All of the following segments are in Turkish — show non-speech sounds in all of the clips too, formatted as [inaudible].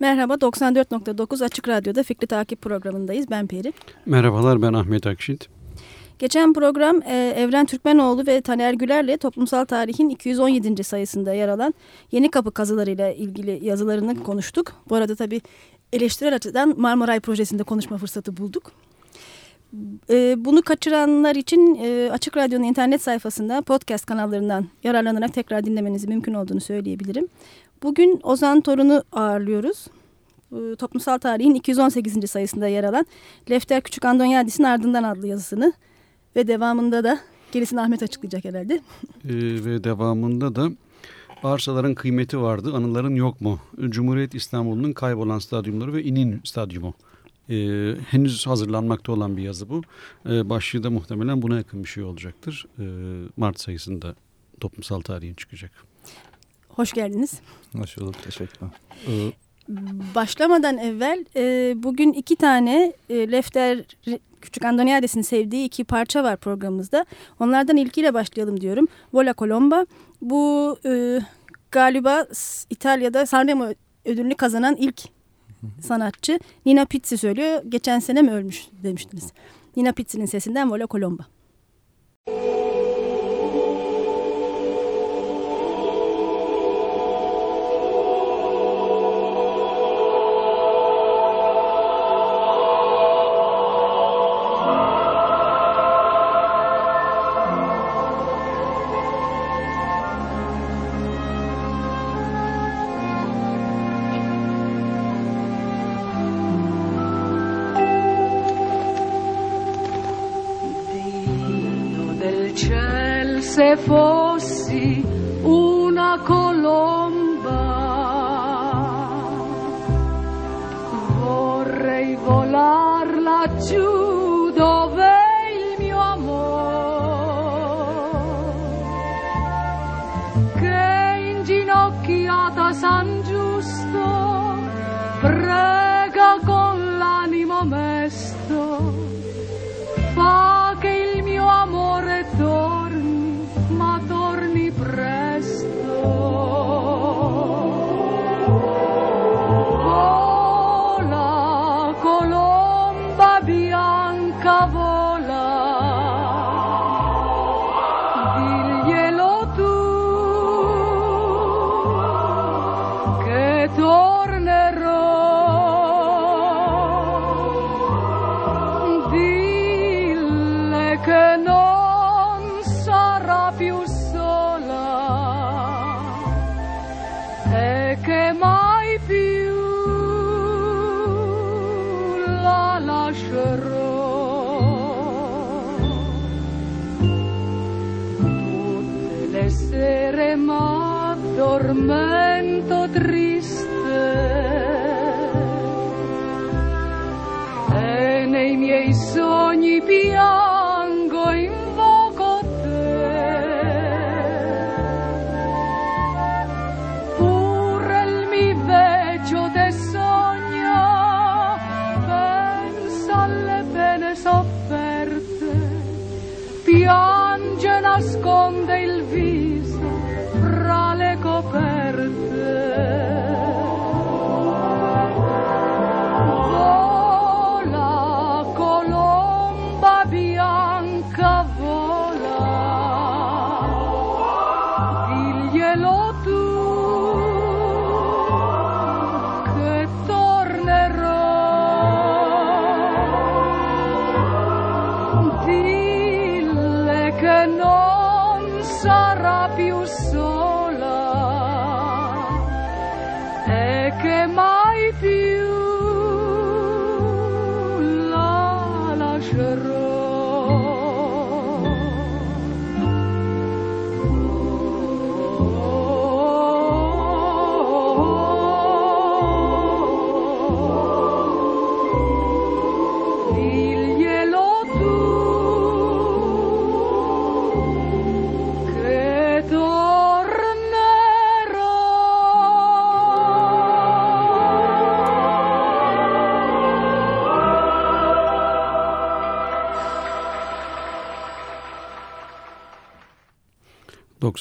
Merhaba 94.9 Açık Radyo'da Fikri Takip programındayız. Ben Peri. Merhabalar ben Ahmet Akşit. Geçen program e, Evren Türkmenoğlu ve Taner Güler'le toplumsal tarihin 217. sayısında yer alan Yeni Kapı kazılarıyla ilgili yazılarını konuştuk. Bu arada tabii eleştirel açıdan Marmaray projesinde konuşma fırsatı bulduk. E, bunu kaçıranlar için e, Açık Radyo'nun internet sayfasında podcast kanallarından yararlanarak tekrar dinlemenizi mümkün olduğunu söyleyebilirim. Bugün Ozan Torun'u ağırlıyoruz. E, toplumsal tarihin 218. sayısında yer alan Lefter Küçük Andonyadis'in ardından adlı yazısını ve devamında da gerisini Ahmet açıklayacak herhalde. [laughs] Ee, ve devamında da arsaların kıymeti vardı, anıların yok mu? Cumhuriyet İstanbul'un kaybolan stadyumları ve inin stadyumu. Ee, henüz hazırlanmakta olan bir yazı bu. Ee, başlığı da muhtemelen buna yakın bir şey olacaktır. Ee, Mart sayısında toplumsal tarihin çıkacak. Hoş geldiniz. Hoş bulduk, teşekkürler. Ee, başlamadan evvel e, bugün iki tane e, Lefter Küçük Andoniades'in sevdiği iki parça var programımızda. Onlardan ilkiyle başlayalım diyorum. Vola Colomba. Bu e, galiba İtalya'da Sanremo ödülünü kazanan ilk sanatçı. Nina Pizzi söylüyor. Geçen sene mi ölmüş demiştiniz. Nina Pizzi'nin sesinden Vola Colomba. Müzik se fossi una colomba. Vorrei volar laggiù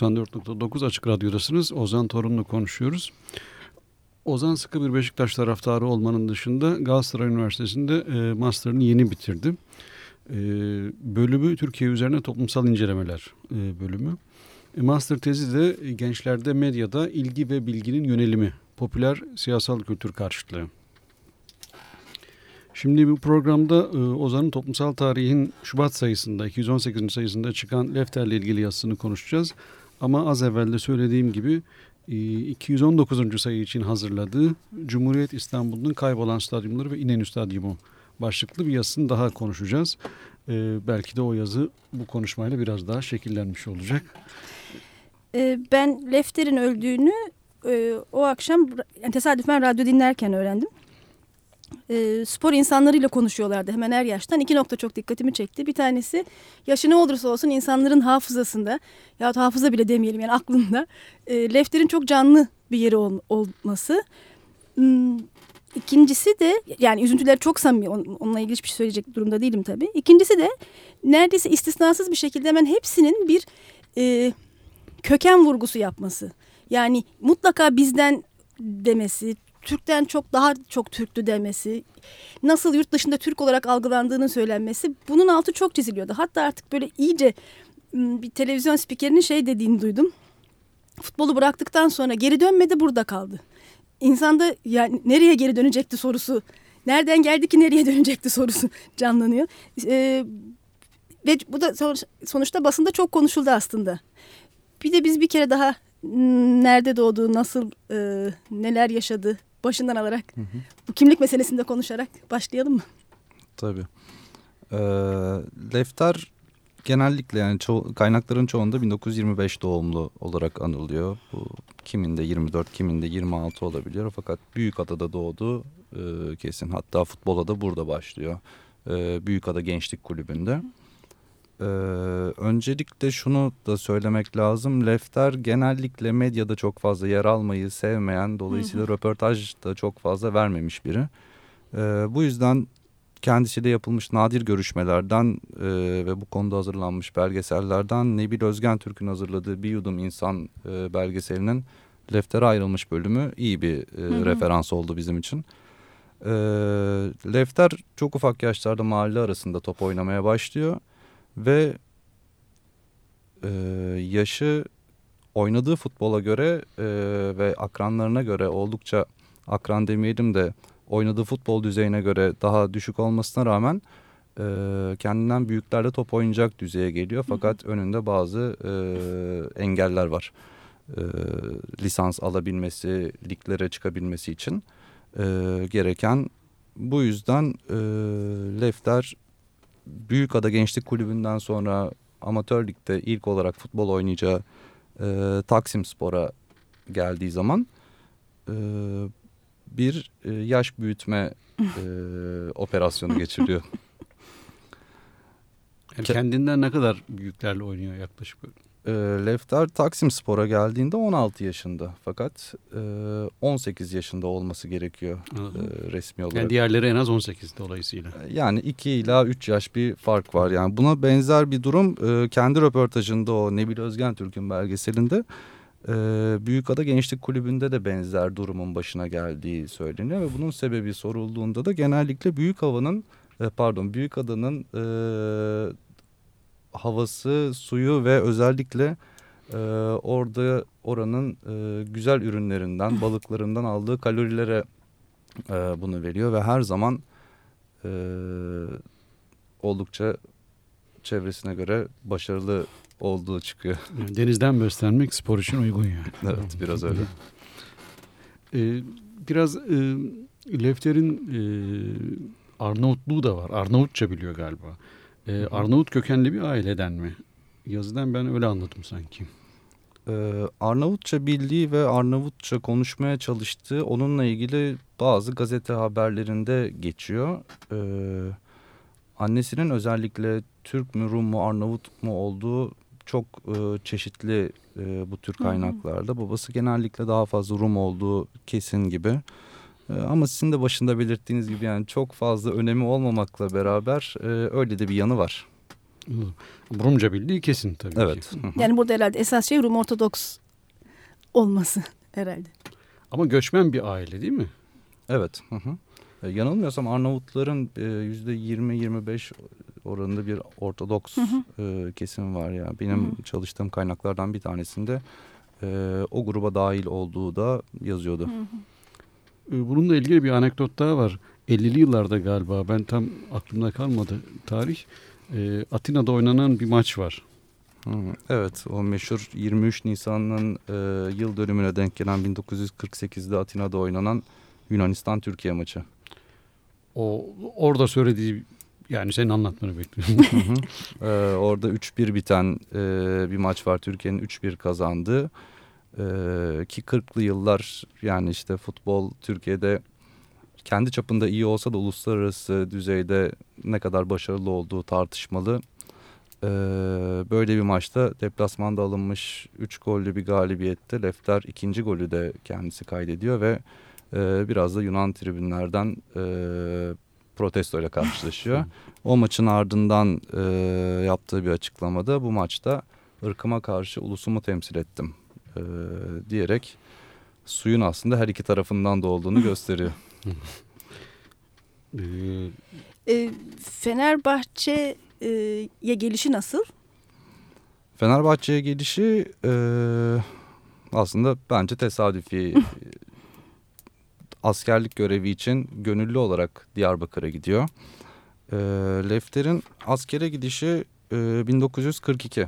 ...94.9 Açık Radyo'dasınız. Ozan Torun'la konuşuyoruz. Ozan sıkı bir Beşiktaş taraftarı olmanın dışında Galatasaray Üniversitesi'nde e, master'ını yeni bitirdi. E, bölümü Türkiye üzerine toplumsal incelemeler e, bölümü. E, master tezi de gençlerde medyada ilgi ve bilginin yönelimi, popüler siyasal kültür karşıtlığı. Şimdi bu programda e, Ozan'ın toplumsal tarihin Şubat sayısında, 218. sayısında çıkan Lefter'le ilgili yazısını konuşacağız. Ama az evvel de söylediğim gibi 219. E, sayı için hazırladığı Cumhuriyet İstanbul'un kaybolan stadyumları ve İnönü Stadyumu başlıklı bir yazısını daha konuşacağız. Ee, belki de o yazı bu konuşmayla biraz daha şekillenmiş olacak. Ee, ben Lefter'in öldüğünü e, o akşam tesadüfen radyo dinlerken öğrendim. E, spor insanlarıyla konuşuyorlardı hemen her yaştan. İki nokta çok dikkatimi çekti. Bir tanesi yaşı ne olursa olsun insanların hafızasında ya hafıza bile demeyelim yani aklında e, Lefter'in çok canlı bir yeri ol, olması. Hmm, İkincisi de yani üzüntüler çok samimi onunla ilgili hiçbir şey söyleyecek durumda değilim tabii. İkincisi de neredeyse istisnasız bir şekilde hemen hepsinin bir e, köken vurgusu yapması. Yani mutlaka bizden demesi, Türk'ten çok daha çok Türklü demesi, nasıl yurt dışında Türk olarak algılandığının söylenmesi bunun altı çok çiziliyordu. Hatta artık böyle iyice bir televizyon spikerinin şey dediğini duydum. Futbolu bıraktıktan sonra geri dönmedi burada kaldı insanda yani nereye geri dönecekti sorusu, nereden geldi ki nereye [laughs] dönecekti sorusu canlanıyor. Ee, ve bu da sonuçta basında çok konuşuldu aslında. Bir de biz bir kere daha nerede doğdu, nasıl, e, neler yaşadı başından alarak hı hı. bu kimlik meselesinde konuşarak başlayalım mı? Tabii. Ee, Lefter genellikle yani ço kaynakların çoğunda 1925 doğumlu olarak anılıyor. Bu kiminde 24, kiminde 26 olabiliyor. Fakat Büyükada'da doğdu e, kesin. Hatta futbola da burada başlıyor. E, Büyükada Gençlik Kulübü'nde. Ee, öncelikle şunu da söylemek lazım. Lefter genellikle medyada çok fazla yer almayı sevmeyen, dolayısıyla hı hı. röportaj da çok fazla vermemiş biri. Ee, bu yüzden kendisiyle yapılmış nadir görüşmelerden e, ve bu konuda hazırlanmış belgesellerden Nebil Özgen Türk'ün hazırladığı Bir Yudum İnsan e, belgeselinin Lefter'e ayrılmış bölümü iyi bir e, hı hı. referans oldu bizim için. E, Lefter çok ufak yaşlarda mahalle arasında top oynamaya başlıyor ve e, yaşı oynadığı futbola göre e, ve akranlarına göre oldukça akran demeyelim de oynadığı futbol düzeyine göre daha düşük olmasına rağmen e, kendinden büyüklerle top oynayacak düzeye geliyor. Fakat önünde bazı e, engeller var. E, lisans alabilmesi, liglere çıkabilmesi için e, gereken. Bu yüzden e, Lefter Büyükada Gençlik Kulübü'nden sonra amatör ligde ilk olarak futbol oynayacağı e, Taksim Spor'a geldiği zaman e, bir e, yaş büyütme e, [laughs] operasyonu geçiriyor. Yani kendinden ne kadar büyüklerle oynuyor yaklaşık? E, Lefter Taksim Spor'a geldiğinde 16 yaşında fakat e, 18 yaşında olması gerekiyor e, resmi olarak. Yani diğerleri en az 18 dolayısıyla. E, yani 2 ila 3 yaş bir fark var. Yani buna benzer bir durum e, kendi röportajında o Nebil Özgen Türk'ün belgeselinde ee, Büyükada Gençlik Kulübü'nde de benzer durumun başına geldiği söyleniyor ve bunun sebebi sorulduğunda da genellikle büyük havanın e, pardon Büyükada'nın e, havası, suyu ve özellikle e, orada oranın e, güzel ürünlerinden, [laughs] balıklarından aldığı kalorilere e, bunu veriyor ve her zaman e, oldukça çevresine göre başarılı olduğu çıkıyor. Denizden beslenmek spor için uygun yani. [laughs] evet biraz öyle. Ee, biraz e, Lefter'in e, Arnavutluğu da var. Arnavutça biliyor galiba. E, Arnavut kökenli bir aileden mi? Yazıdan ben öyle anladım sanki. Ee, Arnavutça bildiği ve Arnavutça konuşmaya çalıştığı onunla ilgili bazı gazete haberlerinde geçiyor. Ee, annesinin özellikle Türk mü Rum mu Arnavut mu olduğu çok e, çeşitli e, bu tür kaynaklarda. Hı hı. Babası genellikle daha fazla Rum olduğu kesin gibi. E, ama sizin de başında belirttiğiniz gibi yani çok fazla önemi olmamakla beraber e, öyle de bir yanı var. Rumca bildiği kesin tabii evet. ki. Yani burada herhalde esas şey Rum Ortodoks olması herhalde. Ama göçmen bir aile değil mi? Evet. Hı hı. E, yanılmıyorsam Arnavutların e, yüzde 20-25 oranında bir Ortodoks hı hı. Kesim var ya. Benim hı hı. çalıştığım kaynaklardan bir tanesinde o gruba dahil olduğu da yazıyordu. Hı hı. E, bununla ilgili bir anekdot daha var. 50'li yıllarda galiba ben tam aklımda kalmadı tarih. E, Atina'da oynanan bir maç var. Evet o meşhur 23 Nisan'ın e, yıl dönümüne denk gelen 1948'de Atina'da oynanan Yunanistan-Türkiye maçı. O orada söylediği yani senin anlatmanı bekliyorum. ee, orada 3-1 biten e, bir maç var. Türkiye'nin 3-1 kazandığı. Ee, ki 40'lı yıllar yani işte futbol Türkiye'de kendi çapında iyi olsa da uluslararası düzeyde ne kadar başarılı olduğu tartışmalı. Ee, böyle bir maçta deplasmanda alınmış 3 gollü bir galibiyette Lefter ikinci golü de kendisi kaydediyor ve e, biraz da Yunan tribünlerden e, protesto ile karşılaşıyor. o maçın ardından e, yaptığı bir açıklamada bu maçta ırkıma karşı ulusumu temsil ettim e, diyerek suyun aslında her iki tarafından da olduğunu gösteriyor. [laughs] e, Fenerbahçe'ye gelişi nasıl? Fenerbahçe'ye gelişi e, aslında bence tesadüfi [laughs] askerlik görevi için gönüllü olarak Diyarbakır'a gidiyor. E, Lefter'in askere gidişi e, 1942.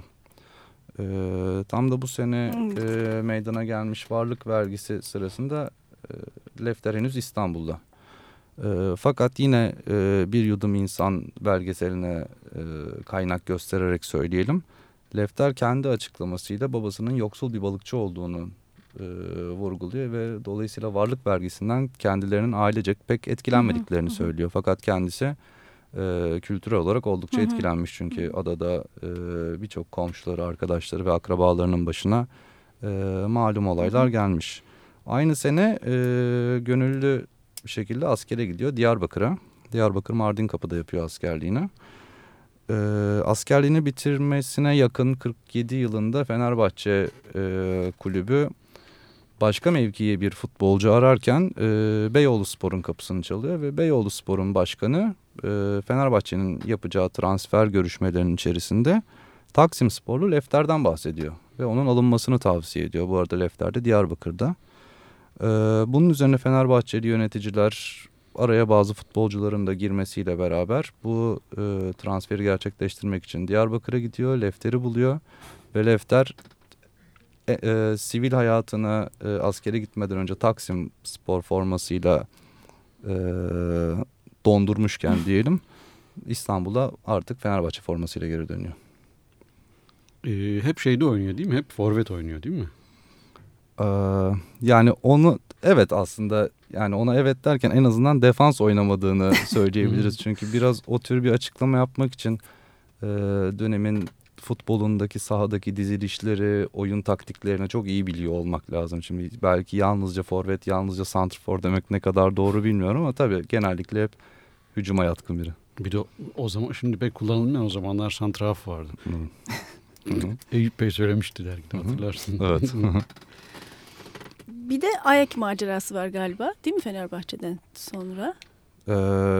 E, tam da bu sene e, meydana gelmiş varlık vergisi sırasında e, Lefter henüz İstanbul'da. E, fakat yine e, bir yudum insan belgeseline e, kaynak göstererek söyleyelim. Lefter kendi açıklamasıyla babasının yoksul bir balıkçı olduğunu e, vurguluyor ve dolayısıyla varlık vergisinden kendilerinin ailecek pek etkilenmediklerini söylüyor. Fakat kendisi e, kültürel olarak oldukça hı hı. etkilenmiş çünkü hı hı. adada e, birçok komşuları, arkadaşları ve akrabalarının başına e, malum olaylar hı hı. gelmiş. Aynı sene e, gönüllü bir şekilde askere gidiyor Diyarbakır'a. Diyarbakır Mardin Kapı'da yapıyor askerliğini. E, askerliğini bitirmesine yakın 47 yılında Fenerbahçe e, kulübü başka mevkiye bir futbolcu ararken e, Beyoğlu Spor'un kapısını çalıyor ve Beyoğlu Spor'un başkanı e, Fenerbahçe'nin yapacağı transfer görüşmelerinin içerisinde Taksim Sporlu Lefter'den bahsediyor ve onun alınmasını tavsiye ediyor. Bu arada Lefter de Diyarbakır'da. E, bunun üzerine Fenerbahçeli yöneticiler araya bazı futbolcuların da girmesiyle beraber bu e, transferi gerçekleştirmek için Diyarbakır'a gidiyor. Lefter'i buluyor ve Lefter e, e, sivil hayatını e, askere gitmeden önce Taksim spor formasıyla e, dondurmuşken [laughs] diyelim İstanbul'a artık Fenerbahçe formasıyla geri dönüyor. E, hep şeyde oynuyor değil mi? Hep forvet oynuyor değil mi? E, yani onu evet aslında yani ona evet derken en azından defans oynamadığını [laughs] söyleyebiliriz. Çünkü biraz o tür bir açıklama yapmak için e, dönemin futbolundaki sahadaki dizilişleri, oyun taktiklerini çok iyi biliyor olmak lazım. Şimdi belki yalnızca forvet, yalnızca santrfor demek ne kadar doğru bilmiyorum ama tabii genellikle hep hücuma yatkın biri. Bir de o zaman şimdi pek kullanılmıyor o zamanlar santraf vardı. Eyüp Bey söylemişti dergide hatırlarsın. evet. bir de ayak macerası var galiba değil mi Fenerbahçe'den sonra? Ee,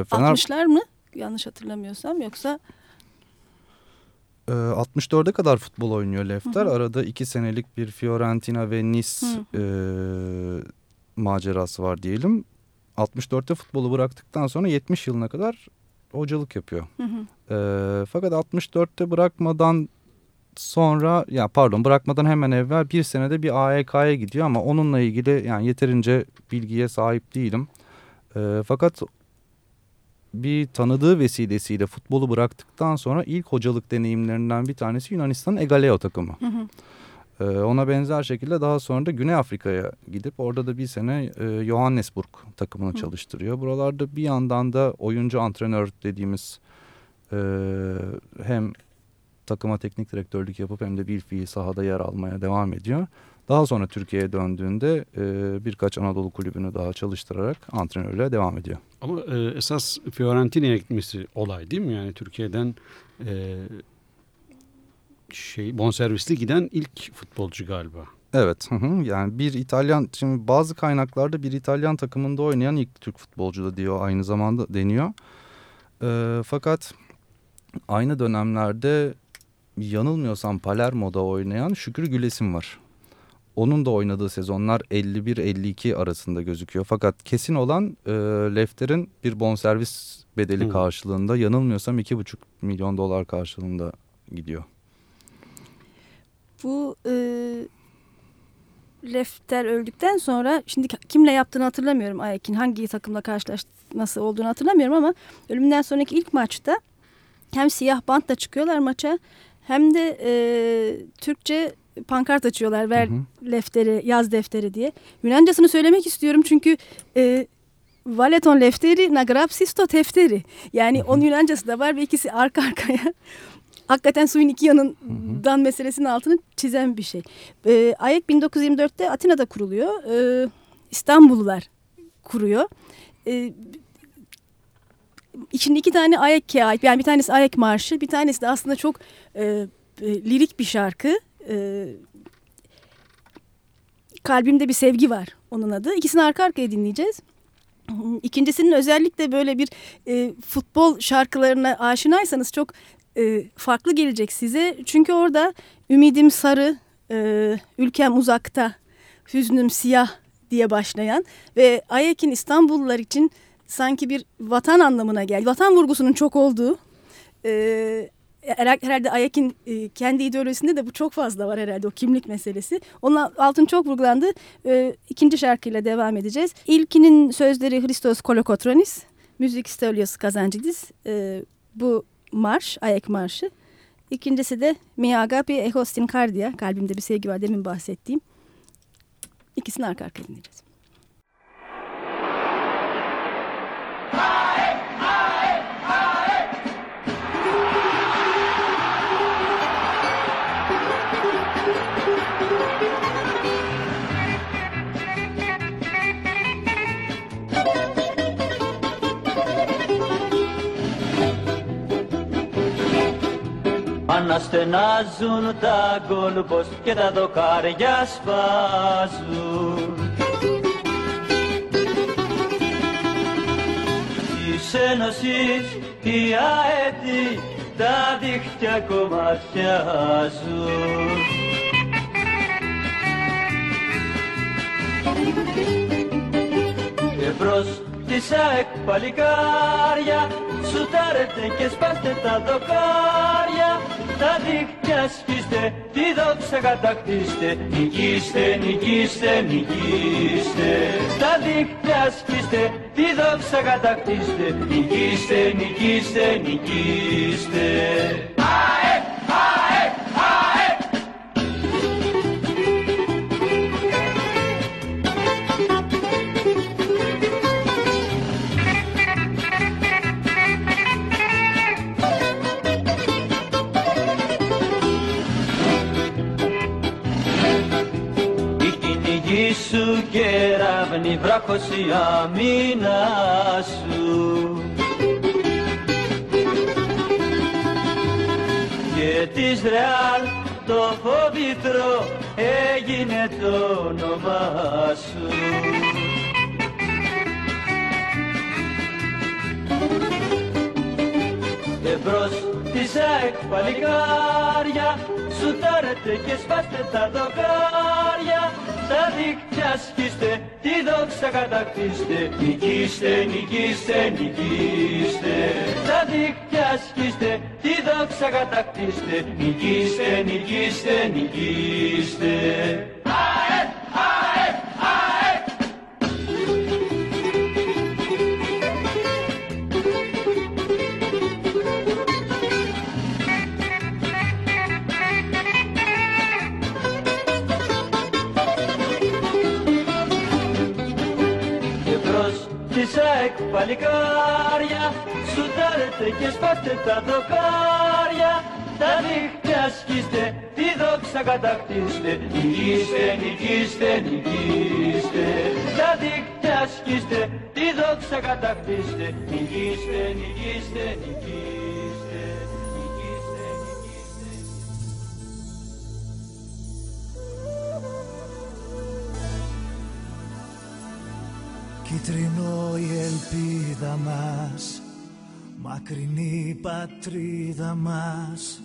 Fener... 60'lar mı? Yanlış hatırlamıyorsam yoksa... 64'e ee, kadar futbol oynuyor Lefter. Hı hı. Arada iki senelik bir Fiorentina ve Nice hı hı. E, macerası var diyelim. 64'te futbolu bıraktıktan sonra 70 yılına kadar hocalık yapıyor. Hı hı. E, fakat 64'te bırakmadan sonra ya pardon bırakmadan hemen evvel bir senede bir AEK'ya gidiyor ama onunla ilgili yani yeterince bilgiye sahip değilim. E, fakat bir tanıdığı vesilesiyle futbolu bıraktıktan sonra ilk hocalık deneyimlerinden bir tanesi Yunanistan'ın Egaleo takımı. Hı hı. Ee, ona benzer şekilde daha sonra da Güney Afrika'ya gidip orada da bir sene e, Johannesburg takımını hı. çalıştırıyor. Buralarda bir yandan da oyuncu antrenör dediğimiz e, hem takıma teknik direktörlük yapıp hem de bir fiil sahada yer almaya devam ediyor. Daha sonra Türkiye'ye döndüğünde e, birkaç Anadolu kulübünü daha çalıştırarak antrenörlüğe devam ediyor. Ama e, esas Fiorentina'ya gitmesi olay değil mi? Yani Türkiye'den e, şey bonservisli giden ilk futbolcu galiba. Evet, hı hı. yani bir İtalyan, şimdi bazı kaynaklarda bir İtalyan takımında oynayan ilk Türk futbolcu da diyor aynı zamanda deniyor. E, fakat aynı dönemlerde yanılmıyorsam Palermo'da oynayan Şükrü Gülesim var. Onun da oynadığı sezonlar 51-52 arasında gözüküyor. Fakat kesin olan e, Lefter'in bir bonservis bedeli hmm. karşılığında yanılmıyorsam 2,5 milyon dolar karşılığında gidiyor. Bu e, Lefter öldükten sonra şimdi kimle yaptığını hatırlamıyorum Ayak'in hangi takımla karşılaşması olduğunu hatırlamıyorum ama ölümünden sonraki ilk maçta hem siyah bantla çıkıyorlar maça hem de e, Türkçe pankart açıyorlar ver hı hı. lefteri yaz defteri diye. Yunancasını söylemek istiyorum çünkü e, Valeton lefteri nagrapsisto tefteri. Yani hı hı. onun Yunancası da var ve ikisi arka arkaya. [laughs] Hakikaten suyun iki yanından hı hı. meselesinin altını çizen bir şey. E, AYEK 1924'te Atina'da kuruluyor. E, İstanbullular kuruyor. E, içinde iki tane AYEK'e ait. Yani bir tanesi AYEK Marşı, bir tanesi de aslında çok e, e, lirik bir şarkı. E, kalbimde bir sevgi var onun adı. İkisini arka arkaya dinleyeceğiz. İkincisinin özellikle böyle bir e, futbol şarkılarına aşinaysanız çok e, farklı gelecek size. Çünkü orada ümidim sarı, e, ülkem uzakta, hüznüm siyah diye başlayan ve Ayek'in İstanbullular için sanki bir vatan anlamına geldi. Vatan vurgusunun çok olduğu e, herhalde Ayak'in e, kendi ideolojisinde de bu çok fazla var herhalde o kimlik meselesi. Onun altın çok vurgulandı. E, ikinci şarkıyla devam edeceğiz. İlkinin sözleri Christos Kolokotronis, müzik Stelios Kazancidis. E, bu marş, Ayak Marşı. İkincisi de Miagapi Ehostin Kardia, kalbimde bir sevgi var demin bahsettiğim. İkisini arka arkaya dinleyeceğiz. Αναστενάζουν τα γκολπος και τα δοκάρια σπάζουν Της Ένωσης η αέτη τα δίχτυα κομματιάζουν Και μπρος της ΑΕΚ παλικάρια σουτάρετε και σπάστε τα δοκάρια τα δίχτυα σκίστε, τη δόξα κατακτήστε, νικήστε, νικήστε, νικήστε. Τα δίχτυα σκίστε, τη δόξα κατακτήστε, νικήστε, νικήστε, νικήστε. Κεραύνη βράχος η αμήνα σου. Και της Ρεάλ το φοβητρό έγινε το όνομά σου. Εμπρός της ΑΕΚ παλικάρια σουτάρετε και σπάστε τα δοκάρια τα δίκτυα σκίστε, τη δόξα κατακτήστε, νικήστε, νικήστε, νικήστε. Τα δίκτυα σκίστε, τη δόξα κατακτήστε, νικήστε, νικήστε, νικήστε. Παλικάρια Σουτάρετε και σπάστε τα δοκάρια Τα δίχτυα σκίστε, τη δόξα κατακτήστε. Νικήστε, νικήστε, νικήστε. Τα δίχτυα σκίστε, τη δόξα κατακτήστε. Νικήστε, νικήστε, νικήστε Κίτρινο η ελπίδα μας Μακρινή η πατρίδα μας.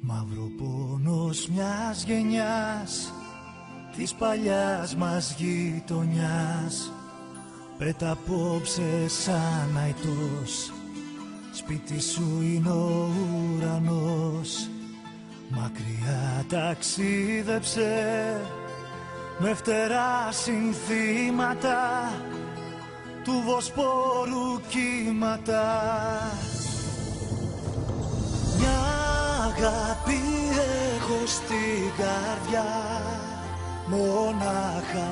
Μαύρο πόνος μιας γενιάς Της παλιάς μας γειτονιάς. Πέτα απόψε σαν αητός Σπίτι σου είναι ο ουρανός. Μακριά ταξίδεψε Με φτερά συνθήματα Του Βοσπόρου κύματα. Μια αγάπη έχω στην καρδιά Μόναχα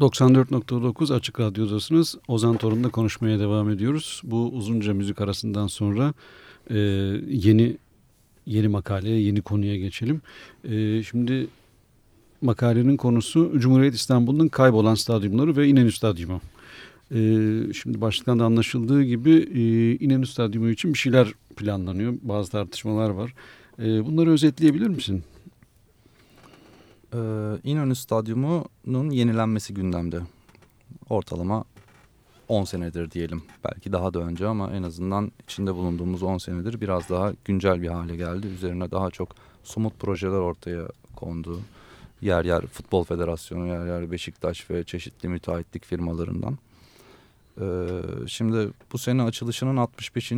94.9 Açık Radyo'dasınız. Ozan Torun'la konuşmaya devam ediyoruz. Bu uzunca müzik arasından sonra e, yeni yeni makaleye, yeni konuya geçelim. E, şimdi makalenin konusu Cumhuriyet İstanbul'un kaybolan stadyumları ve İnönü Stadyumu. E, şimdi başlıktan da anlaşıldığı gibi e, İnönü Stadyumu için bir şeyler planlanıyor. Bazı tartışmalar var. E, bunları özetleyebilir misin? Ee, İnönü Stadyumu'nun yenilenmesi gündemde. Ortalama 10 senedir diyelim. Belki daha da önce ama en azından içinde bulunduğumuz 10 senedir biraz daha güncel bir hale geldi. Üzerine daha çok somut projeler ortaya kondu. Yer yer Futbol Federasyonu, yer yer Beşiktaş ve çeşitli müteahhitlik firmalarından. Ee, şimdi bu sene açılışının 65.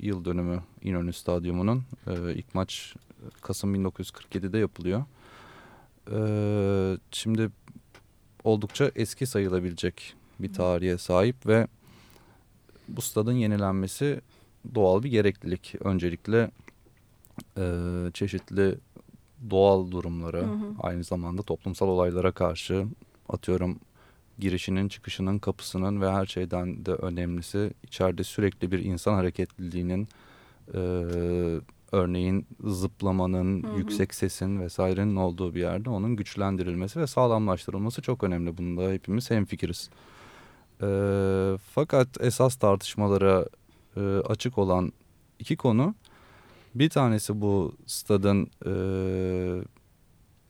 yıl dönümü İnönü Stadyumu'nun. Ee, ilk maç Kasım 1947'de yapılıyor. Ee, şimdi oldukça eski sayılabilecek bir tarihe sahip ve bu stadın yenilenmesi doğal bir gereklilik. Öncelikle e, çeşitli doğal durumlara, Hı hı. aynı zamanda toplumsal olaylara karşı atıyorum girişinin, çıkışının, kapısının ve her şeyden de önemlisi içeride sürekli bir insan hareketliliğinin e, örneğin zıplamanın, Hı hı. yüksek sesin vesairenin olduğu bir yerde onun güçlendirilmesi ve sağlamlaştırılması çok önemli. Bunda hepimiz hemfikiriz. E, fakat esas tartışmalara e, açık olan iki konu bir tanesi bu stadın e,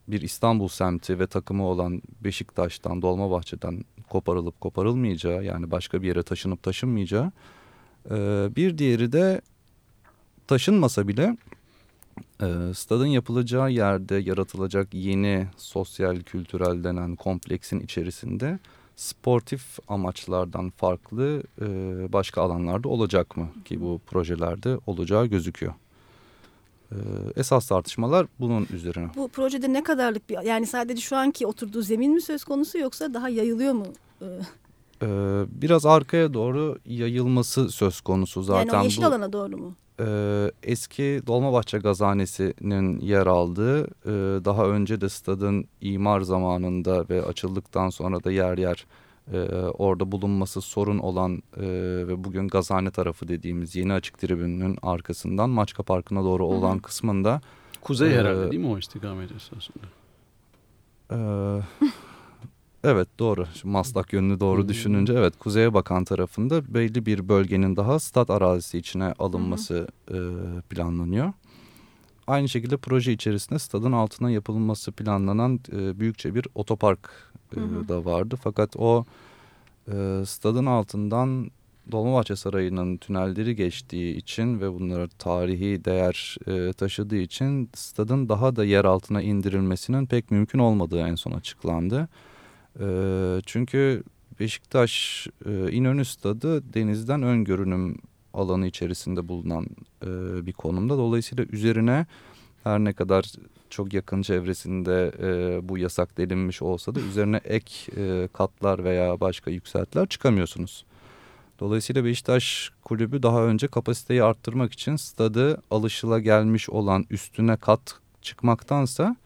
bir İstanbul semti ve takımı olan Beşiktaş'tan, Dolmabahçe'den koparılıp koparılmayacağı yani başka bir yere taşınıp taşınmayacağı. E, bir diğeri de taşınmasa bile e, stadın yapılacağı yerde yaratılacak yeni sosyal kültürel denen kompleksin içerisinde sportif amaçlardan farklı e, başka alanlarda olacak mı ki bu projelerde olacağı gözüküyor. E, esas tartışmalar bunun üzerine. Bu projede ne kadarlık bir yani sadece şu anki oturduğu zemin mi söz konusu yoksa daha yayılıyor mu? Ee, E, biraz arkaya doğru yayılması söz konusu zaten. yani o yeşil bu, alana doğru mu? E, eski Dolmabahçe Gazanesi'nin yer aldığı e, daha önce de stadın imar zamanında ve açıldıktan sonra da yer yer e, orada bulunması sorun olan e, ve bugün Gazane tarafı dediğimiz yeni açık tribünün arkasından Maçka Parkı'na doğru Hı hı. olan kısmında Kuzey Ee, herhalde değil mi o istikamet esasında? e, [laughs] evet doğru Şimdi Maslak yönünü doğru Hı. düşününce evet kuzeye bakan tarafında belli bir bölgenin daha stat arazisi içine alınması e, planlanıyor. Aynı şekilde proje içerisinde stadın altına yapılması planlanan e, büyükçe bir otopark e, Hı hı. da vardı. Fakat o e, stadın altından Dolmabahçe Sarayı'nın tünelleri geçtiği için ve bunlara tarihi değer e, taşıdığı için stadın daha da yer altına indirilmesinin pek mümkün olmadığı en son açıklandı. E, çünkü Beşiktaş e, İnönü Stadı denizden ön görünüm alanı içerisinde bulunan e, bir konumda. Dolayısıyla üzerine Her ne kadar çok yakın çevresinde e, bu yasak delinmiş olsa da üzerine ek e, katlar veya başka yükseltiler çıkamıyorsunuz. Dolayısıyla Beşiktaş kulübü daha önce kapasiteyi arttırmak için stadı alışıla gelmiş olan üstüne kat çıkmaktansa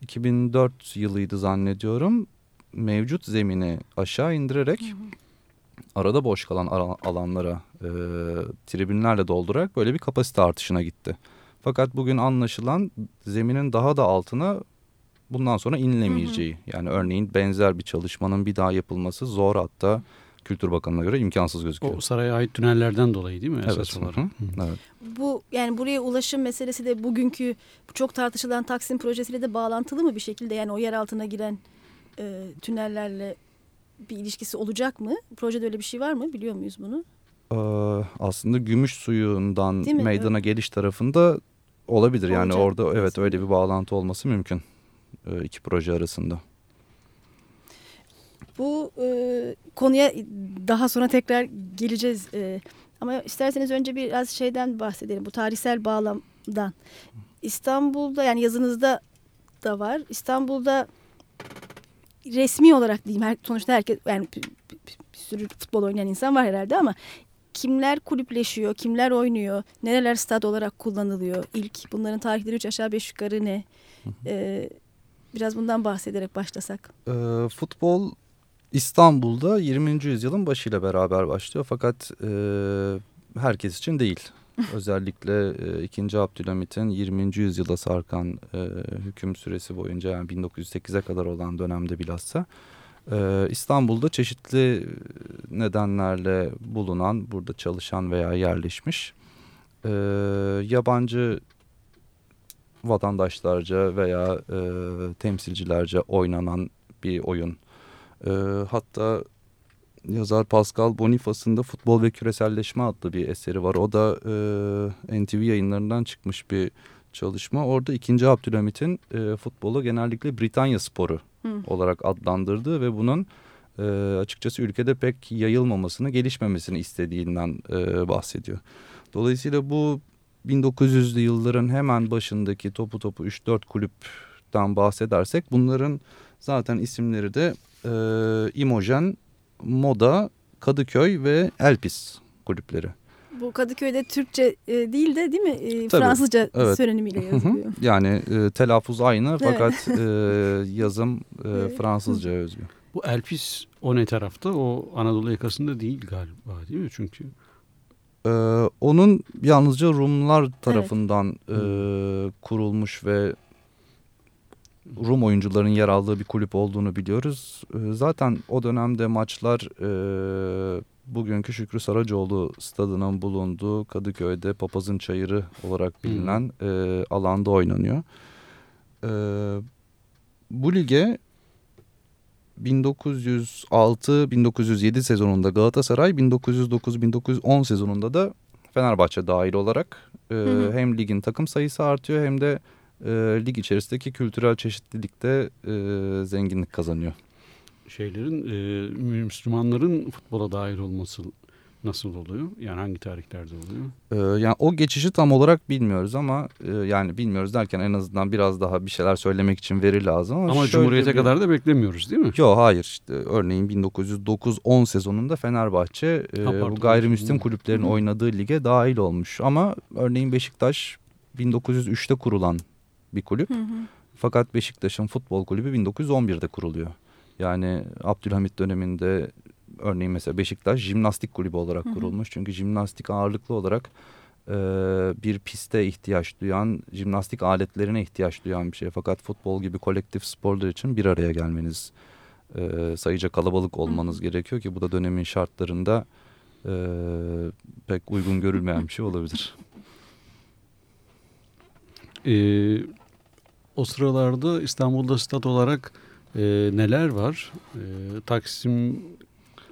2004 yılıydı zannediyorum mevcut zemini aşağı indirerek arada boş kalan ara- alanlara e, tribünlerle doldurarak böyle bir kapasite artışına gitti. Fakat bugün anlaşılan zeminin daha da altına bundan sonra inilemeyeceği. Yani örneğin benzer bir çalışmanın bir daha yapılması zor hatta Kültür Bakanı'na göre imkansız gözüküyor. O saraya ait tünellerden dolayı değil mi esas Evet. olarak? hı hı, evet. Bu yani buraya ulaşım meselesi de bugünkü çok tartışılan Taksim projesiyle de bağlantılı mı bir şekilde? Yani o yer altına giren e, tünellerle bir ilişkisi olacak mı? Projede öyle bir şey var mı? Biliyor muyuz bunu? Ee, aslında gümüş suyundan meydana geliş tarafında olabilir. Yani Olacak orada evet öyle bir bağlantı olması mümkün. Ee, iki proje arasında. Bu e, konuya daha sonra tekrar geleceğiz. E, ama isterseniz önce biraz şeyden bahsedelim. Bu tarihsel bağlamdan. İstanbul'da yani yazınızda da var. İstanbul'da resmi olarak diyeyim. Her, sonuçta herkes yani bir, bir- bir sürü futbol oynayan insan var herhalde ama kimler kulüpleşiyor, kimler oynuyor, nereler stad olarak kullanılıyor ilk. Bunların tarihleri üç aşağı beş yukarı ne? E, biraz bundan bahsederek başlasak. Ee, futbol İstanbul'da 20. yüzyılın başıyla beraber başlıyor fakat e, herkes için değil. [laughs] Özellikle e, 2. Abdülhamit'in 20. yüzyıla sarkan e, hüküm süresi boyunca yani 1908'e kadar olan dönemde bilhassa e, İstanbul'da çeşitli nedenlerle bulunan, burada çalışan veya yerleşmiş e, yabancı vatandaşlarca veya e, temsilcilerce oynanan bir oyun. E, hatta yazar Pascal Bonifaz'ın da Futbol ve Küreselleşme adlı bir eseri var. O da e, NTV yayınlarından çıkmış bir çalışma. Orada 2. Abdülhamit'in e, futbolu genellikle Britanya sporu Hı. olarak adlandırdığı ve bunun e, açıkçası ülkede pek yayılmamasını, gelişmemesini istediğinden e, bahsediyor. Dolayısıyla bu 1900'lü yılların hemen başındaki topu topu 3-4 kulüpten bahsedersek bunların zaten isimleri de e, İmojen, Moda, Kadıköy ve Elpis kulüpleri. Bu Kadıköy'de Türkçe e, değil de değil mi? E, Tabii, Fransızca evet. söylenimiyle yazılıyor. Yani e, telaffuz aynı Evet. fakat [laughs] e, yazım e, Evet. Fransızca özgü. Bu Elpis o ne tarafta? O Anadolu yakasında değil galiba değil mi? Çünkü Ee, onun yalnızca Rumlar tarafından e, kurulmuş ve Rum oyuncuların yer aldığı bir kulüp olduğunu biliyoruz. E, zaten o dönemde maçlar e, bugünkü Şükrü Saracoğlu stadının bulunduğu Kadıköy'de Papazın Çayırı olarak bilinen e, alanda oynanıyor. E, bu lige 1906-1907 sezonunda Galatasaray, 1909-1910 sezonunda da Fenerbahçe dahil olarak e, hı. hem ligin takım sayısı artıyor hem de e, lig içerisindeki kültürel çeşitlilikte e, zenginlik kazanıyor. şeylerin e, Müslümanların futbola dahil olması nasıl oluyor? Yani hangi tarihlerde oluyor? E, yani o geçişi tam olarak bilmiyoruz ama e, yani bilmiyoruz derken en azından biraz daha bir şeyler söylemek için veri lazım. Ama, Ama Cumhuriyet'e bir- kadar da beklemiyoruz değil mi? Yok hayır işte örneğin 1909-10 sezonunda Fenerbahçe e, Ha, bu gayrimüslim Hı. kulüplerin Hı hı. oynadığı lige dahil olmuş. Ama örneğin Beşiktaş 1903'te kurulan bir kulüp. Hı hı. Fakat Beşiktaş'ın futbol kulübü 1911'de kuruluyor. Yani Abdülhamit döneminde örneğin mesela Beşiktaş jimnastik kulübü olarak Hı hı. kurulmuş. Çünkü jimnastik ağırlıklı olarak e, bir piste ihtiyaç duyan, jimnastik aletlerine ihtiyaç duyan bir şey. Fakat futbol gibi kolektif sporlar için bir araya gelmeniz, e, sayıca kalabalık olmanız gerekiyor ki bu da dönemin şartlarında e, pek uygun görülmeyen bir şey olabilir. Ee, [laughs] o sıralarda İstanbul'da stat olarak e, neler var? E, Taksim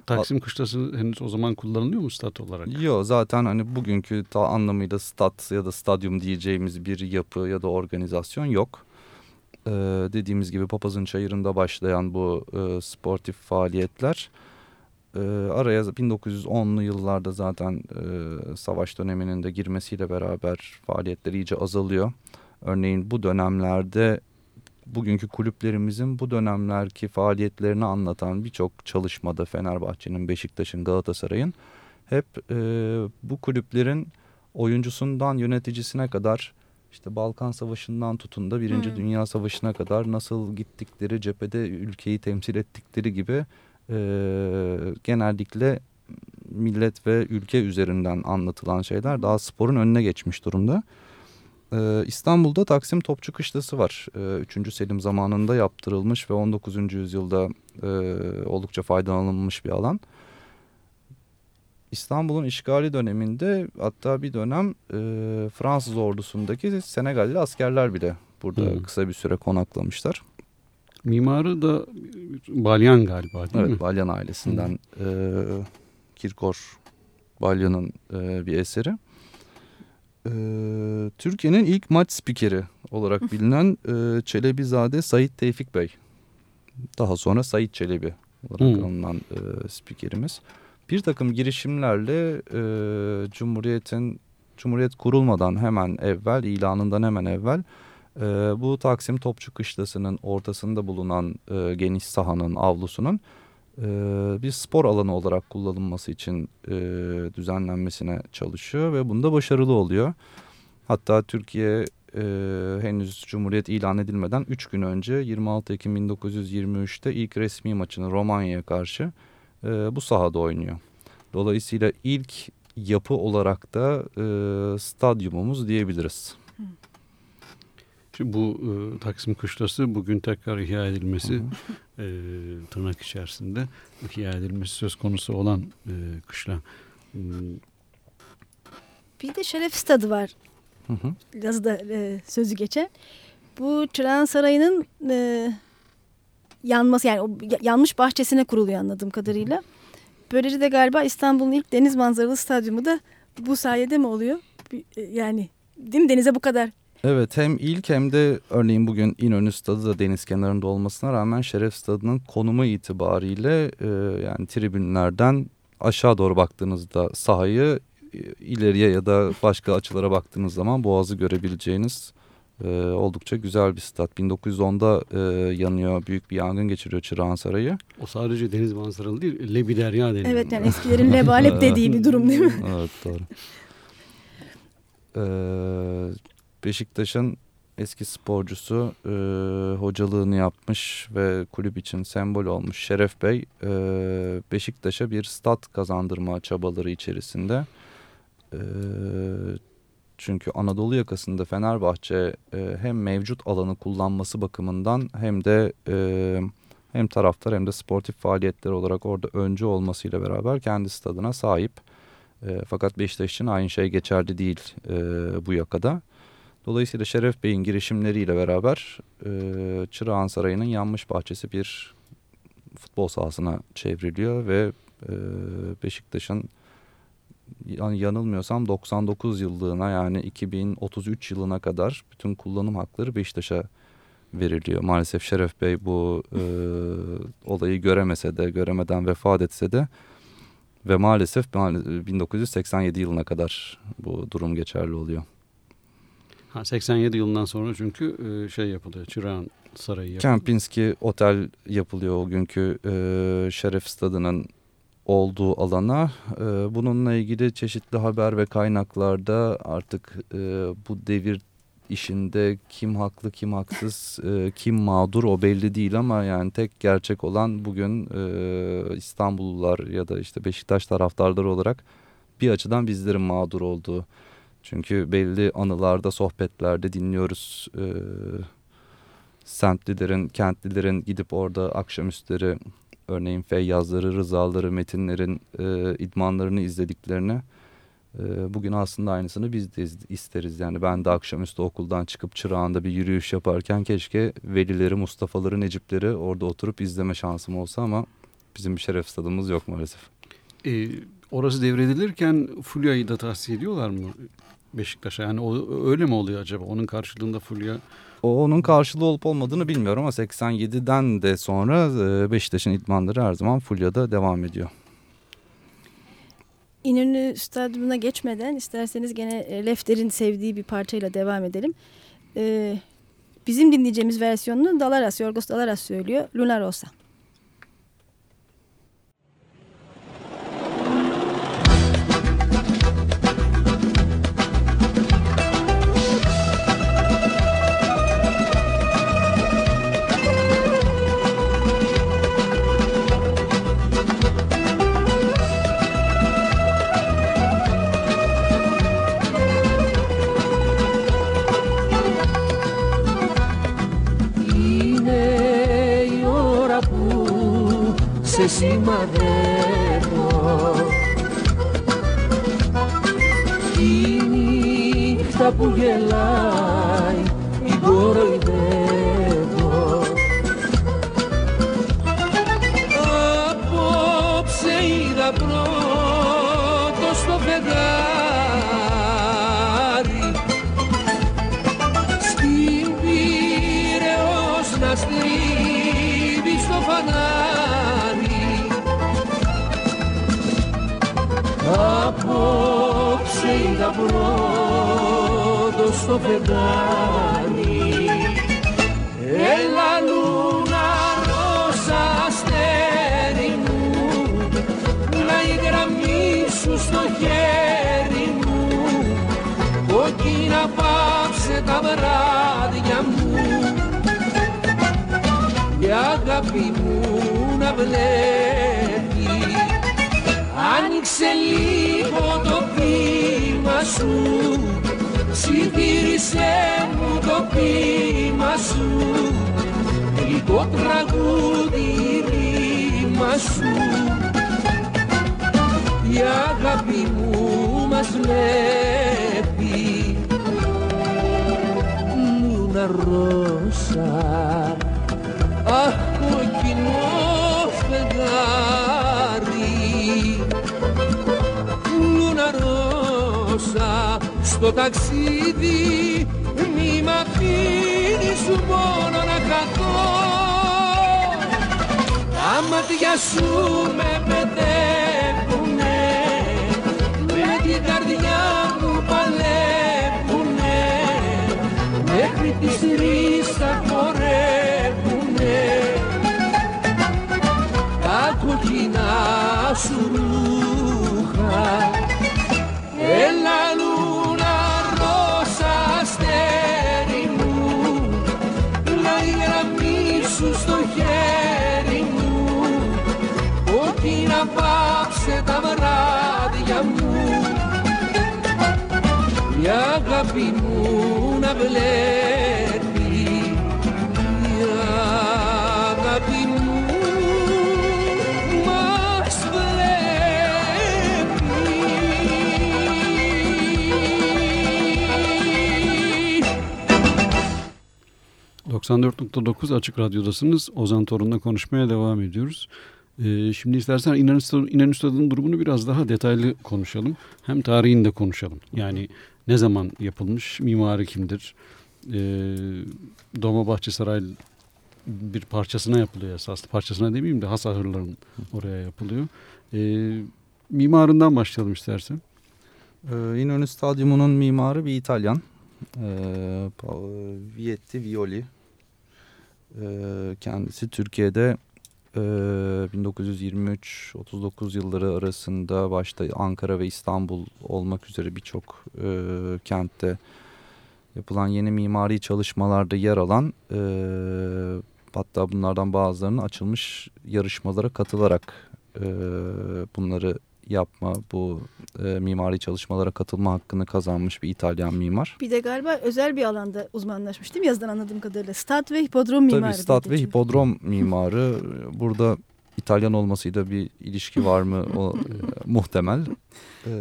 Taksim Kışlası henüz o zaman kullanılıyor mu stat olarak? Yok zaten hani bugünkü ta anlamıyla stat ya da stadyum diyeceğimiz bir yapı ya da organizasyon yok. Ee, dediğimiz gibi Papazın Çayırı'nda başlayan bu e, sportif faaliyetler e, araya 1910'lu yıllarda zaten e, savaş döneminin de girmesiyle beraber faaliyetler iyice azalıyor. Örneğin bu dönemlerde bugünkü kulüplerimizin bu dönemlerki faaliyetlerini anlatan birçok çalışmada Fenerbahçe'nin, Beşiktaş'ın, Galatasaray'ın hep e, bu kulüplerin oyuncusundan yöneticisine kadar işte Balkan Savaşı'ndan tutun da Birinci Hmm. Dünya Savaşı'na kadar nasıl gittikleri cephede ülkeyi temsil ettikleri gibi e, genellikle millet ve ülke üzerinden anlatılan şeyler daha sporun önüne geçmiş durumda. Ee, İstanbul'da Taksim Topçu Kışlası var. Ee, 3. Selim zamanında yaptırılmış ve 19. yüzyılda e, oldukça faydalanılmış bir alan. İstanbul'un işgali döneminde hatta bir dönem e, Fransız ordusundaki Senegalli askerler bile burada Hmm. kısa bir süre konaklamışlar. Mimarı da Balyan galiba değil Evet, mi? Balyan ailesinden e, Kirkor Balyan'ın e, bir eseri. E, Türkiye'nin ilk maç spikeri olarak bilinen e, Çelebizade Sait Tevfik Bey. Daha sonra Sait Çelebi olarak Hmm. anılan e, spikerimiz. Bir takım girişimlerle e, Cumhuriyet'in Cumhuriyet kurulmadan hemen evvel, ilanından hemen evvel e, bu Taksim Topçu Kışlası'nın ortasında bulunan e, geniş sahanın, avlusunun bir spor alanı olarak kullanılması için e, düzenlenmesine çalışıyor ve bunda başarılı oluyor. Hatta Türkiye e, henüz Cumhuriyet ilan edilmeden 3 gün önce 26 Ekim 1923'te ilk resmi maçını Romanya'ya karşı e, bu sahada oynuyor. Dolayısıyla ilk yapı olarak da e, stadyumumuz diyebiliriz. Şimdi bu e, Taksim Kışlası bugün tekrar ihya edilmesi e, tırnak içerisinde ihya edilmesi söz konusu olan e, kışla. Hmm, Bir de Şeref Stadı var Hı hı. yazıda e, sözü geçen. Bu Çırağan Sarayı'nın e, yanması yani o ya- yanmış bahçesine kuruluyor anladığım kadarıyla. Böylece de galiba İstanbul'un ilk deniz manzaralı stadyumu da bu sayede mi oluyor? E, Yani değil mi denize bu kadar? Evet hem ilk hem de örneğin bugün İnönü Stadı da deniz kenarında olmasına rağmen Şeref Stadı'nın konumu itibariyle e, yani tribünlerden aşağı doğru baktığınızda sahayı e, ileriye ya da başka açılara baktığınız zaman boğazı görebileceğiniz e, oldukça güzel bir stat. 1910'da e, yanıyor büyük bir yangın geçiriyor Çırağan Sarayı. o sadece deniz manzaralı değil, Lebiderya deniyor. Evet yani eskilerin lebalep [laughs] dediği bir durum değil mi? evet doğru. Ee, Beşiktaş'ın eski sporcusu e, hocalığını yapmış ve kulüp için sembol olmuş Şeref Bey e, Beşiktaş'a bir stat kazandırma çabaları içerisinde. E, çünkü Anadolu yakasında Fenerbahçe e, hem mevcut alanı kullanması bakımından hem de e, hem taraftar hem de sportif faaliyetler olarak orada öncü olmasıyla beraber kendi stadına sahip. E, fakat Beşiktaş için aynı şey geçerli değil e, bu yakada. Dolayısıyla Şeref Bey'in girişimleriyle beraber e, Çırağan Sarayı'nın yanmış bahçesi bir futbol sahasına çevriliyor ve e, Beşiktaş'ın yani yanılmıyorsam 99 yıllığına yani 2033 yılına kadar bütün kullanım hakları Beşiktaş'a veriliyor. Maalesef Şeref Bey bu e, [laughs] olayı göremese de göremeden vefat etse de ve maalesef maal- 1987 yılına kadar bu durum geçerli oluyor. Ha, 87 yılından sonra çünkü e, şey yapılıyor, Çırağan Sarayı yapılıyor. Kempinski Otel yapılıyor o günkü e, Şeref Stadı'nın olduğu alana. E, bununla ilgili çeşitli haber ve kaynaklarda artık e, bu devir işinde kim haklı kim haksız e, kim mağdur o belli değil ama yani tek gerçek olan bugün e, İstanbullular ya da işte Beşiktaş taraftarları olarak bir açıdan bizlerin mağdur olduğu. Çünkü belli anılarda sohbetlerde dinliyoruz e, semtlilerin, kentlilerin gidip orada akşamüstleri örneğin feyyazları, rızaları, metinlerin e, idmanlarını izlediklerini e, bugün aslında aynısını biz de iz- isteriz. Yani ben de akşamüstü okuldan çıkıp çırağında bir yürüyüş yaparken keşke velileri, Mustafa'ları, Necip'leri orada oturup izleme şansım olsa ama bizim bir şeref stadımız yok maalesef. E, orası devredilirken Fulya'yı da tahsis ediyorlar mı Beşiktaş'a? Yani o, öyle mi oluyor acaba? Onun karşılığında Fulya O onun karşılığı olup olmadığını bilmiyorum ama 87'den de sonra e, Beşiktaş'ın idmanları her zaman Fulya'da devam ediyor. İnönü Stadyumuna geçmeden isterseniz gene e, Lefter'in sevdiği bir parçayla devam edelim. e, bizim dinleyeceğimiz versiyonunu Dalaras, Yorgos Dalaras söylüyor. Luna Rosa. Σε σημαδεύω. Η νύχτα που γελάει την κοροϊδεύω στο φεγγάρι. Έλα λούνα ρώσα αστέρι μου να η γραμμή σου στο χέρι μου. Κόκκινα πάψε τα βράδια μου. Η αγάπη μου να βλέπει. Άνοιξε λίγο το πείμα σου ψιθύρισε μου το πείμα σου γλυκό τραγούδι ρήμα σου. Η αγάπη μου μας βλέπει Λούνα Ρώσα Αχ στο ταξίδι μη μ' αφήνεις μόνο να χαθώ. Τα μάτια σου με παιδεύουνε Με την καρδιά μου παλεύουνε Μέχρι τις τρεις θα χορεύουνε Τα κοκκινά σου 94.9 Açık Radyo'dasınız. Ozan Torun'la konuşmaya devam ediyoruz. Ee, şimdi istersen İnan, Üstad, İnan Üstad'ın durumunu biraz daha detaylı konuşalım. Hem tarihini de konuşalım. Yani ne zaman yapılmış, mimarı kimdir? Ee, Dolmabahçe Saray bir parçasına yapılıyor esaslı. Parçasına demeyeyim de has ahırların oraya yapılıyor. Ee, mimarından başlayalım istersen. Ee, İnönü Stadyumu'nun mimarı bir İtalyan. Ee, Vietti Violi. Ee, kendisi Türkiye'de e, 1923-39 yılları arasında başta Ankara ve İstanbul olmak üzere birçok e, kentte yapılan yeni mimari çalışmalarda yer alan e, hatta bunlardan bazılarının açılmış yarışmalara katılarak e, bunları yapma, bu e, mimari çalışmalara katılma hakkını kazanmış bir İtalyan mimar. Bir de galiba özel bir alanda uzmanlaşmış değil mi yazıdan anladığım kadarıyla? Stat ve hipodrom mimarı. Tabii stat ve hipodrom [laughs] mimarı. Burada İtalyan olmasıyla bir ilişki var mı o e, [laughs] muhtemel. E,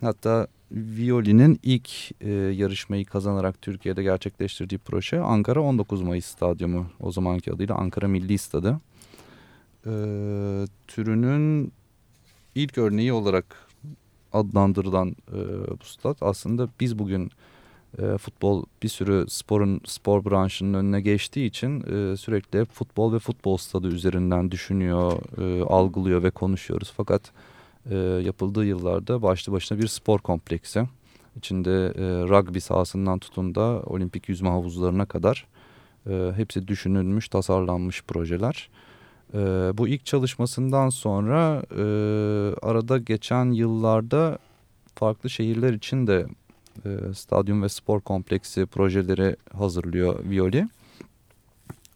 hatta Violi'nin ilk e, yarışmayı kazanarak Türkiye'de gerçekleştirdiği proje Ankara 19 Mayıs Stadyumu. O zamanki adıyla Ankara Milli Stadı. E, türünün ilk örneği olarak adlandırılan e, bu stat aslında biz bugün e, futbol bir sürü sporun spor branşının önüne geçtiği için e, sürekli futbol ve futbol stadı üzerinden düşünüyor, e, algılıyor ve konuşuyoruz. Fakat e, yapıldığı yıllarda başlı başına bir spor kompleksi. İçinde e, rugby sahasından tutun da olimpik yüzme havuzlarına kadar e, hepsi düşünülmüş, tasarlanmış projeler. E, bu ilk çalışmasından sonra e, arada geçen yıllarda farklı şehirler için de e, stadyum ve spor kompleksi projeleri hazırlıyor Violi.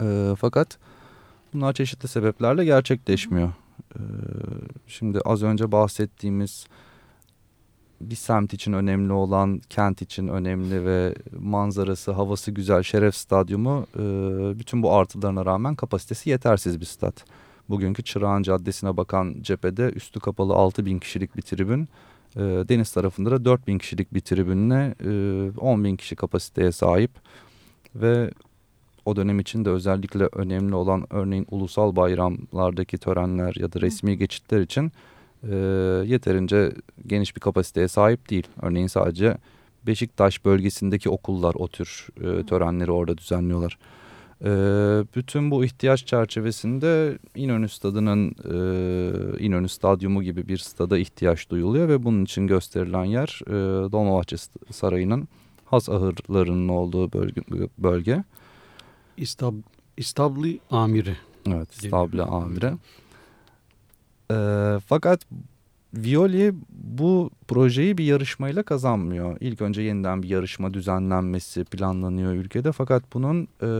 E, fakat bunlar çeşitli sebeplerle gerçekleşmiyor. E, şimdi az önce bahsettiğimiz bir semt için önemli olan, kent için önemli ve manzarası, havası güzel Şeref Stadyumu e, bütün bu artılarına rağmen kapasitesi yetersiz bir stat. Bugünkü Çırağan Caddesi'ne bakan cephede üstü kapalı 6 bin kişilik bir tribün, e, deniz tarafında da 4 bin kişilik bir tribünle e, 10 bin kişi kapasiteye sahip ve o dönem için de özellikle önemli olan örneğin ulusal bayramlardaki törenler ya da resmi geçitler için e, yeterince geniş bir kapasiteye sahip değil. Örneğin sadece Beşiktaş bölgesindeki okullar o tür e, törenleri orada düzenliyorlar. E, bütün bu ihtiyaç çerçevesinde İnönü Stadı'nın e, İnönü Stadyumu gibi bir stada ihtiyaç duyuluyor ve bunun için gösterilen yer e, Dolmabahçe Sarayı'nın has ahırlarının olduğu bölge. bölge. İstab, İstabli amiri. Evet, İstabli amiri. E, fakat Violi bu projeyi bir yarışmayla kazanmıyor. İlk önce yeniden bir yarışma düzenlenmesi planlanıyor ülkede. Fakat bunun e,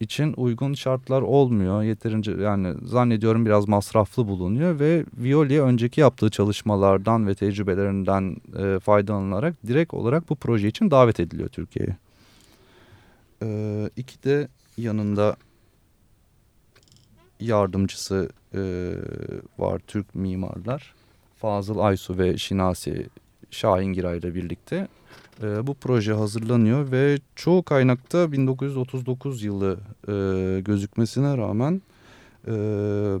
için uygun şartlar olmuyor. Yeterince yani zannediyorum biraz masraflı bulunuyor ve Violi önceki yaptığı çalışmalardan ve tecrübelerinden e, faydalanılarak direkt olarak bu proje için davet ediliyor Türkiye'ye. E, iki de yanında yardımcısı e, var Türk mimarlar. Fazıl Aysu ve Şinasi Şahingiray ile birlikte e, bu proje hazırlanıyor ve çoğu kaynakta 1939 yılı e, gözükmesine rağmen e,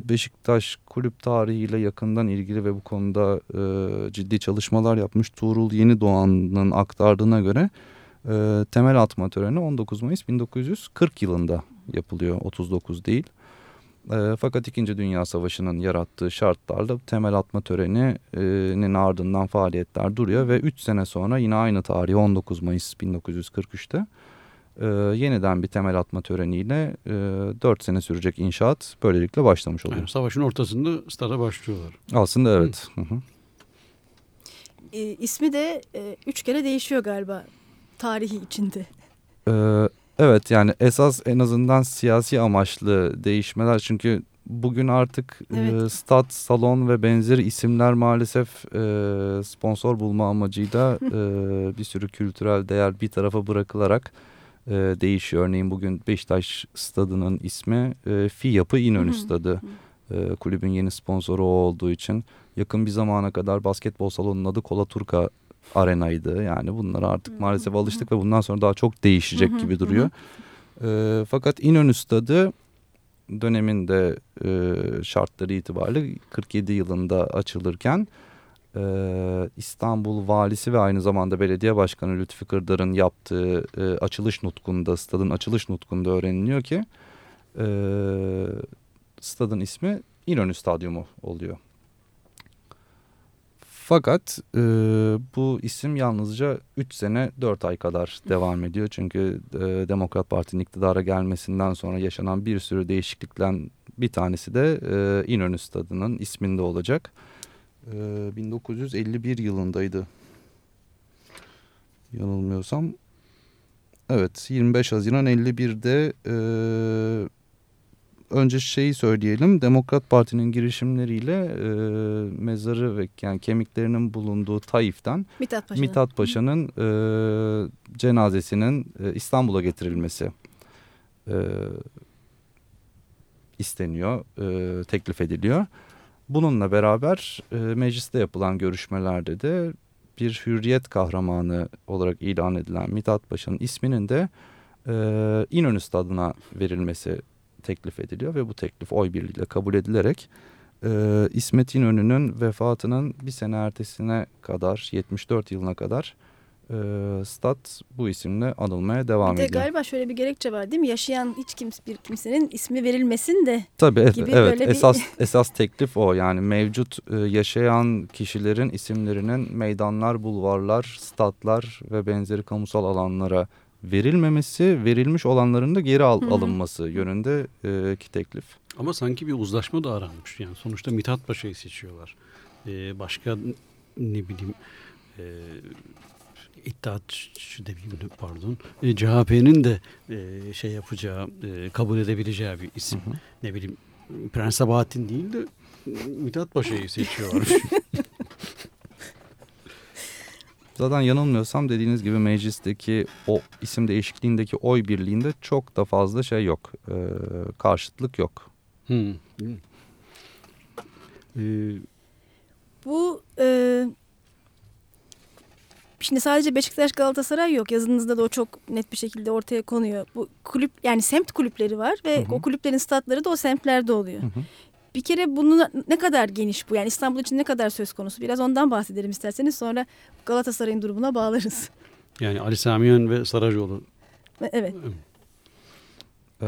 Beşiktaş kulüp tarihiyle yakından ilgili ve bu konuda e, ciddi çalışmalar yapmış Tuğrul Yeni Doğan'ın aktardığına göre e, temel atma töreni 19 Mayıs 1940 yılında yapılıyor 39 değil. E, fakat İkinci Dünya Savaşı'nın yarattığı şartlarla temel atma töreninin ardından faaliyetler duruyor ve 3 sene sonra yine aynı tarih 19 Mayıs 1943'te e, yeniden bir temel atma töreniyle e, 4 sene sürecek inşaat böylelikle başlamış oluyor. Yani savaşın ortasında stada başlıyorlar. Aslında evet. Hı. Hı hı. E, ismi de e, üç kere değişiyor galiba tarihi içinde. Ee, evet yani esas en azından siyasi amaçlı değişmeler çünkü bugün artık Evet. e, stat, salon ve benzeri isimler maalesef e, sponsor bulma amacıyla [laughs] e, bir sürü kültürel değer bir tarafa bırakılarak e, değişiyor. Örneğin bugün Beşiktaş stadının ismi e, Fi Yapı İnönü. Stadı. E, kulübün yeni sponsoru o olduğu için yakın bir zamana kadar basketbol salonunun adı Kolaturka Arena'ydı. Yani bunlara artık maalesef alıştık ve bundan sonra daha çok değişecek gibi duruyor. E, fakat İnönü Stadı döneminde e, şartları itibariyle 47 yılında açılırken e, İstanbul valisi ve aynı zamanda belediye başkanı Lütfi Kırdar'ın yaptığı e, açılış nutkunda, stadın açılış nutkunda öğreniliyor ki e, stadın ismi İnönü Stadyumu oluyor. Fakat e, bu isim yalnızca 3 sene 4 ay kadar devam ediyor. Çünkü e, Demokrat Parti'nin iktidara gelmesinden sonra yaşanan bir sürü değişiklikten bir tanesi de e, İnönü Stadı'nın isminde olacak. E, 1951 yılındaydı yanılmıyorsam. Evet 25 Haziran 51'de e, önce şeyi söyleyelim. Demokrat Parti'nin girişimleriyle e, mezarı ve yani kemiklerinin bulunduğu Taif'ten Mithat Paşa'nın. Mithat Paşa'nın e, cenazesinin e, İstanbul'a getirilmesi e, isteniyor, e, teklif ediliyor. Bununla beraber e, mecliste yapılan görüşmelerde de bir hürriyet kahramanı olarak ilan edilen Mithat Paşa'nın isminin de e, İnönü Stadı'na verilmesi teklif ediliyor ve bu teklif oy birliğiyle kabul edilerek e, İsmet İnönü'nün vefatının bir sene ertesine kadar 74 yılına kadar e, stat bu isimle anılmaya devam Bir de ediyor. galiba şöyle bir gerekçe var değil mi? Yaşayan hiç kimse bir kimsenin ismi verilmesin de Tabii gibi evet böyle bir- esas [laughs] esas teklif o yani mevcut e, yaşayan kişilerin isimlerinin meydanlar, bulvarlar, statlar ve benzeri kamusal alanlara verilmemesi, verilmiş olanların da geri al- Hı hı. alınması yönünde e, ki teklif. Ama sanki bir uzlaşma da aranmış. Yani sonuçta Mithat Paşa'yı seçiyorlar. Ee, başka ne bileyim e, İttihatçı demeyeyim pardon. E, CHP'nin de e, şey yapacağı, e, kabul edebileceği bir isim. Ne bileyim Prens Sabahattin değil de Mithat Paşa'yı seçiyorlar. [laughs] Zaten yanılmıyorsam dediğiniz gibi meclisteki o isim değişikliğindeki oy birliğinde çok da fazla şey yok. E, karşıtlık yok. Hmm. Ee, bu e, şimdi sadece Beşiktaş Galatasaray yok. Yazınızda da o çok net bir şekilde ortaya konuyor. Bu kulüp yani semt kulüpleri var ve Hı hı. o kulüplerin statları da o semtlerde oluyor. Hı hı. Bir kere bunun ne kadar geniş bu? Yani İstanbul için ne kadar söz konusu? Biraz ondan bahsedelim isterseniz sonra Galatasaray'ın durumuna bağlarız. yani Ali Samiyen ve Saracoğlu. Evet. Ee,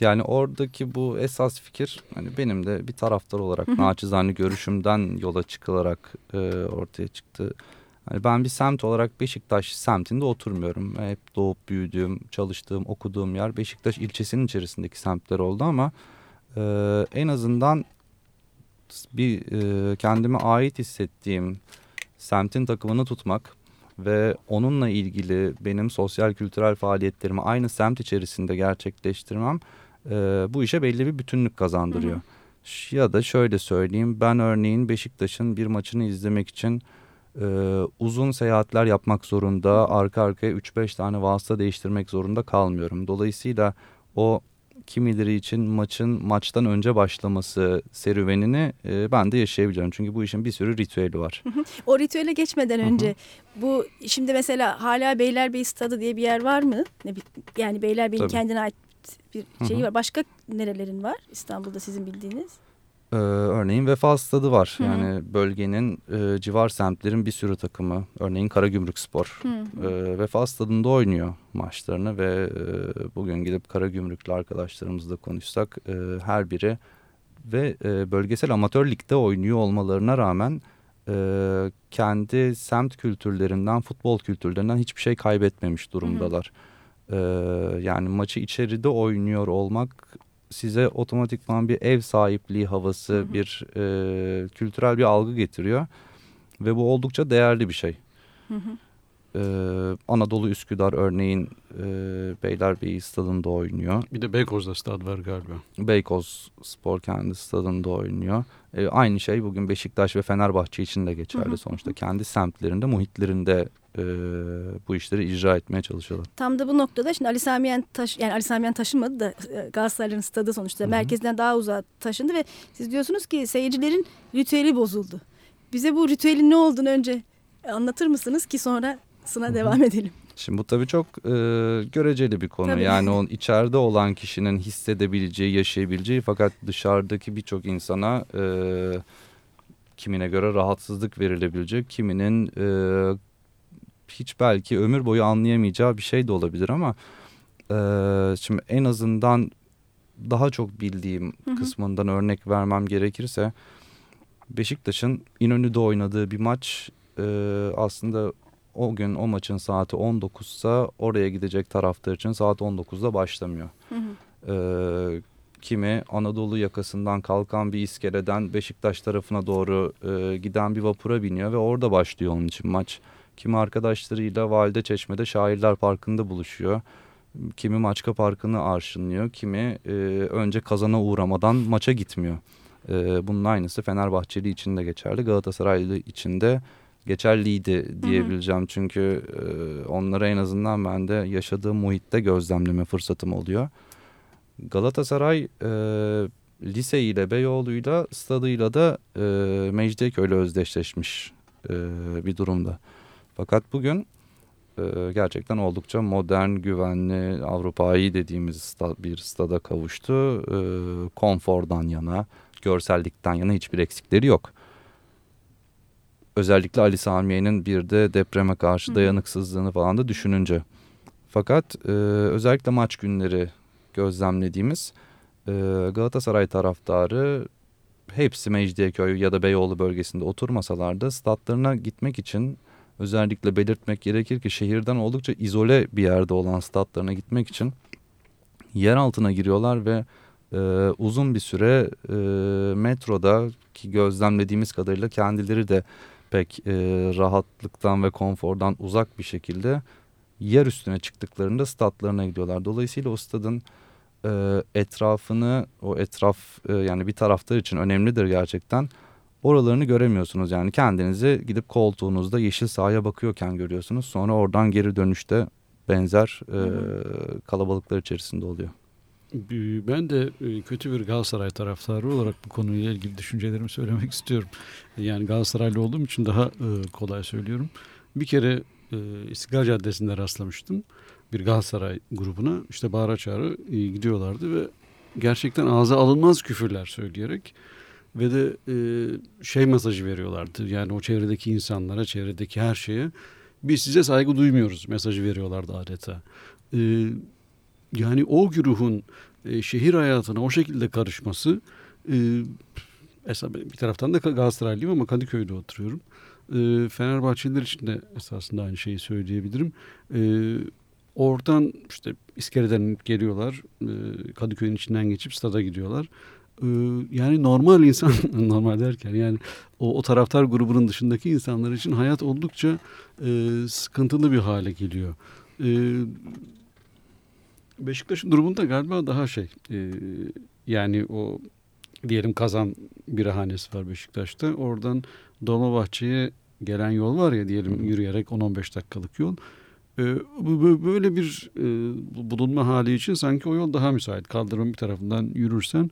yani oradaki bu esas fikir hani benim de bir taraftar olarak naçizane görüşümden yola çıkılarak e, ortaya çıktı. Hani ben bir semt olarak Beşiktaş semtinde oturmuyorum. Hep doğup büyüdüğüm, çalıştığım, okuduğum yer Beşiktaş ilçesinin içerisindeki semtler oldu ama e, en azından bir e, kendime ait hissettiğim semtin takımını tutmak ve onunla ilgili benim sosyal kültürel faaliyetlerimi aynı semt içerisinde gerçekleştirmem e, bu işe belli bir bütünlük kazandırıyor. Ş- Ya da şöyle söyleyeyim ben örneğin Beşiktaş'ın bir maçını izlemek için e, uzun seyahatler yapmak zorunda arka arkaya 3-5 tane vasıta değiştirmek zorunda kalmıyorum. Dolayısıyla o kimileri için maçın maçtan önce başlaması serüvenini e, ben de yaşayabiliyorum. Çünkü bu işin bir sürü ritüeli var. O ritüele geçmeden önce bu şimdi mesela hala Beylerbeyi Stadı diye bir yer var mı? Ne Yani Beylerbeyi'nin kendine ait bir şeyi var. Başka nerelerin var İstanbul'da sizin bildiğiniz? Ee, örneğin Vefa Stadı var. Hı hı. Yani bölgenin e, civar semtlerin bir sürü takımı. Örneğin Karagümrük Spor. Hı hı. E, Vefa Stadı'nda oynuyor maçlarını ve e, bugün gidip Karagümrüklü arkadaşlarımızla konuşsak e, her biri ve e, bölgesel amatör ligde oynuyor olmalarına rağmen e, kendi semt kültürlerinden, futbol kültürlerinden hiçbir şey kaybetmemiş durumdalar. E, yani maçı içeride oynuyor olmak size otomatikman bir ev sahipliği havası, Hı hı. bir e, kültürel bir algı getiriyor ve bu oldukça değerli bir şey. Hı hı. Ee, Anadolu Üsküdar örneğin e, Beylerbeyi stadında oynuyor. Bir de Beykoz'da stad var galiba. Beykoz Spor kendi stadında oynuyor. Ee, aynı şey bugün Beşiktaş ve Fenerbahçe için de geçerli. Hı hı. Sonuçta kendi semtlerinde, muhitlerinde e, bu işleri icra etmeye çalışıyorlar. Tam da bu noktada şimdi Ali Samiyen taş yani Ali Samiyen taşımadı da e, Galatasaray'ın stadı sonuçta Hı hı. merkezden daha uzağa taşındı ve siz diyorsunuz ki seyircilerin ritüeli bozuldu. Bize bu ritüelin ne olduğunu önce anlatır mısınız ki sonra sına devam edelim. Şimdi bu tabii çok e, göreceli bir konu. Tabii. Yani onun içeride olan kişinin hissedebileceği, yaşayabileceği fakat dışarıdaki birçok insana e, kimine göre rahatsızlık verilebilecek, kiminin e, hiç belki ömür boyu anlayamayacağı bir şey de olabilir ama e, şimdi en azından daha çok bildiğim Hı hı. kısmından örnek vermem gerekirse Beşiktaş'ın İnönü'de oynadığı bir maç e, aslında o gün o maçın saati 19'sa oraya gidecek taraftar için saat 19'da başlamıyor. Hı hı. Ee, kimi Anadolu yakasından kalkan bir iskeleden Beşiktaş tarafına doğru e, giden bir vapura biniyor ve orada başlıyor onun için maç. Kimi arkadaşlarıyla Valide Çeşme'de Şairler Parkı'nda buluşuyor. Kimi Maçka Parkı'nı arşınlıyor. Kimi e, önce kazana uğramadan maça gitmiyor. E, bunun aynısı Fenerbahçeli için de geçerli. Galatasaraylı için de geçerliydi diyebileceğim. Çünkü e, onları en azından ben de yaşadığım muhitte gözlemleme fırsatım oluyor. Galatasaray e, lise ile Beyoğlu'yla stadıyla da e, Mecidiyeköy'le özdeşleşmiş e, bir durumda. Fakat bugün e, gerçekten oldukça modern, güvenli, Avrupa'yı dediğimiz bir stada kavuştu. E, konfordan yana, görsellikten yana hiçbir eksikleri yok. Özellikle Ali Samiye'nin bir de depreme karşı dayanıksızlığını falan da düşününce. Fakat e, özellikle maç günleri gözlemlediğimiz e, Galatasaray taraftarı hepsi Mecidiyeköy ya da Beyoğlu bölgesinde oturmasalar da statlarına gitmek için özellikle belirtmek gerekir ki şehirden oldukça izole bir yerde olan statlarına gitmek için yer altına giriyorlar ve e, uzun bir süre e, metroda ki gözlemlediğimiz kadarıyla kendileri de pek e, rahatlıktan ve konfordan uzak bir şekilde yer üstüne çıktıklarında statlarına gidiyorlar. Dolayısıyla o stadın e, etrafını o etraf e, yani bir taraftar için önemlidir gerçekten. Oralarını göremiyorsunuz yani kendinizi gidip koltuğunuzda yeşil sahaya bakıyorken görüyorsunuz. Sonra oradan geri dönüşte benzer e, kalabalıklar içerisinde oluyor. Ben de e, kötü bir Galatasaray taraftarı olarak bu konuyla ilgili düşüncelerimi söylemek [laughs] istiyorum. Yani Galatasaraylı olduğum için daha e, kolay söylüyorum. Bir kere e, İstiklal Caddesi'nde rastlamıştım. Bir Galatasaray grubuna işte bağıra çağrı gidiyorlardı ve gerçekten ağza alınmaz küfürler söyleyerek ve de e, şey mesajı veriyorlardı. Yani o çevredeki insanlara, çevredeki her şeye biz size saygı duymuyoruz mesajı veriyorlardı adeta. E, yani o güruhun e, şehir hayatına o şekilde karışması e, esas bir taraftan da Galatasaraylıyım ama Kadıköy'de oturuyorum. E, Fenerbahçeliler için de esasında aynı şeyi söyleyebilirim. E, oradan işte iskeleden geliyorlar. E, Kadıköy'ün içinden geçip stada gidiyorlar. E, yani normal insan, [laughs] normal derken yani o, o taraftar grubunun dışındaki insanlar için hayat oldukça e, sıkıntılı bir hale geliyor. E, Beşiktaş'ın durumunda galiba daha şey e, yani o diyelim kazan birahanesi var Beşiktaş'ta. Oradan Dolmabahçe'ye gelen yol var ya diyelim yürüyerek 10-15 dakikalık yol. E, bu- böyle bir e, bulunma hali için sanki o yol daha müsait. Kaldırım bir tarafından yürürsen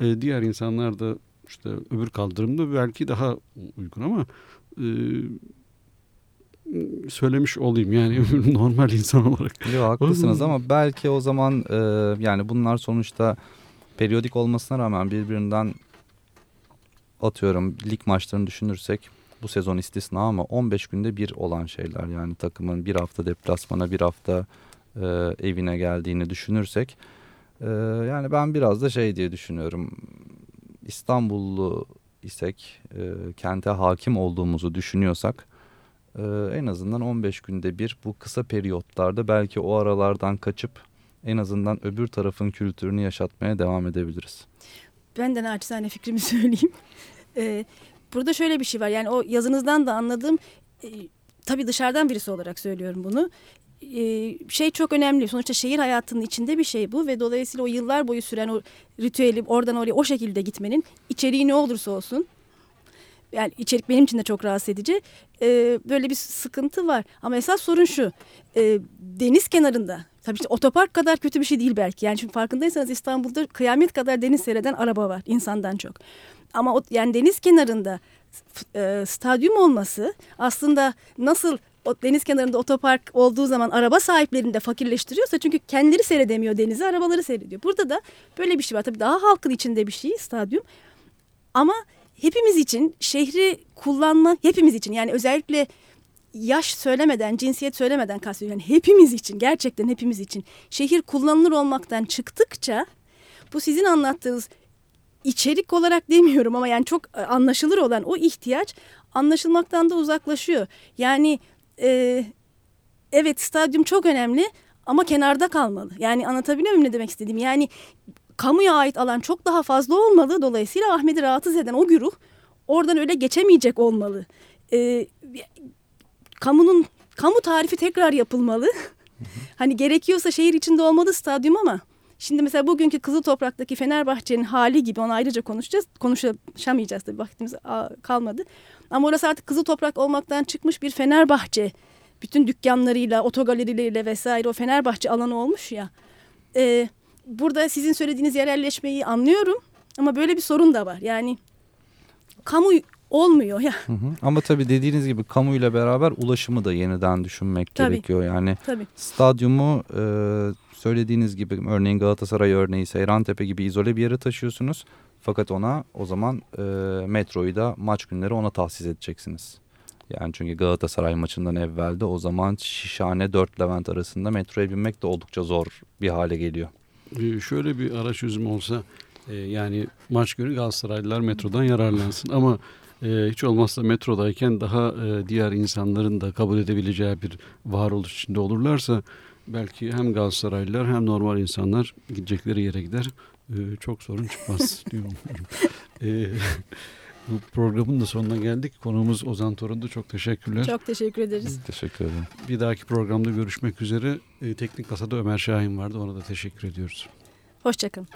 e, diğer insanlar da işte öbür kaldırımda belki daha uygun ama e, söylemiş olayım yani [laughs] normal insan olarak. Yok haklısınız ama belki o zaman e, yani bunlar sonuçta periyodik olmasına rağmen birbirinden atıyorum lig maçlarını düşünürsek bu sezon istisna ama 15 günde bir olan şeyler yani takımın bir hafta deplasmana bir hafta e, evine geldiğini düşünürsek e, yani ben biraz da şey diye düşünüyorum İstanbullu isek e, kente hakim olduğumuzu düşünüyorsak e, en azından 15 günde bir bu kısa periyotlarda belki o aralardan kaçıp en azından öbür tarafın kültürünü yaşatmaya devam edebiliriz. Ben de naçizane fikrimi [laughs] söyleyeyim. Ee, burada şöyle bir şey var. Yani o yazınızdan da anladığım e, tabii dışarıdan birisi olarak söylüyorum bunu. Ee, şey çok önemli. Sonuçta şehir hayatının içinde bir şey bu ve dolayısıyla o yıllar boyu süren o ritüeli oradan oraya o şekilde gitmenin içeriği ne olursa olsun yani içerik benim için de çok rahatsız edici. Ee, böyle bir sıkıntı var. Ama esas sorun şu. Ee, deniz kenarında. Tabii işte otopark kadar kötü bir şey değil belki. Yani şimdi farkındaysanız İstanbul'da kıyamet kadar deniz seyreden araba var insandan çok. Ama o, yani deniz kenarında e, stadyum olması aslında nasıl o deniz kenarında otopark olduğu zaman araba sahiplerini de fakirleştiriyorsa çünkü kendileri seyredemiyor denizi arabaları seyrediyor. Burada da böyle bir şey var. Tabii daha halkın içinde bir şey stadyum. Ama hepimiz için şehri kullanma hepimiz için yani özellikle yaş söylemeden, cinsiyet söylemeden kastediyorum. Yani hepimiz için, gerçekten hepimiz için şehir kullanılır olmaktan çıktıkça bu sizin anlattığınız içerik olarak demiyorum ama yani çok e, anlaşılır olan o ihtiyaç anlaşılmaktan da uzaklaşıyor. Yani e, evet stadyum çok önemli ama kenarda kalmalı. Yani anlatabiliyor muyum ne demek istediğimi? Yani kamuya ait alan çok daha fazla olmalı. Dolayısıyla Ahmet'i rahatsız eden o güruh oradan öyle geçemeyecek olmalı. E, kamunun kamu tarifi tekrar yapılmalı. [laughs] hani gerekiyorsa şehir içinde olmalı stadyum ama şimdi mesela bugünkü Kızıl Toprak'taki Fenerbahçe'nin hali gibi onu ayrıca konuşacağız. Konuşamayacağız tabii vaktimiz kalmadı. Ama orası artık Kızıl Toprak olmaktan çıkmış bir Fenerbahçe. Bütün dükkanlarıyla, otogalerileriyle vesaire o Fenerbahçe alanı olmuş ya. Ee, burada sizin söylediğiniz yerelleşmeyi anlıyorum ama böyle bir sorun da var. Yani kamu olmuyor ya. Hı hı. Ama tabii dediğiniz gibi kamuyla beraber ulaşımı da yeniden düşünmek Tabii. gerekiyor. Yani Tabii. stadyumu e, söylediğiniz gibi örneğin Galatasaray örneği Seyrantepe gibi izole bir yere taşıyorsunuz. Fakat ona o zaman e, metroyu da maç günleri ona tahsis edeceksiniz. Yani çünkü Galatasaray maçından evvelde o zaman Şişhane 4 Levent arasında metroya binmek de oldukça zor bir hale geliyor. Ee, şöyle bir araç çözümü olsa e, yani maç günü Galatasaraylılar metrodan yararlansın ama e, hiç olmazsa metrodayken daha e, diğer insanların da kabul edebileceği bir varoluş içinde olurlarsa belki hem Galatasaraylılar hem normal insanlar gidecekleri yere gider. E, çok sorun çıkmaz [laughs] diyorum. [laughs] E, bu programın da sonuna geldik. Konuğumuz Ozan Torun'du. Çok teşekkürler. Çok teşekkür ederiz. Teşekkür ederim. Bir dahaki programda görüşmek üzere. E, teknik masada Ömer Şahin vardı. Ona da teşekkür ediyoruz. Hoşçakalın.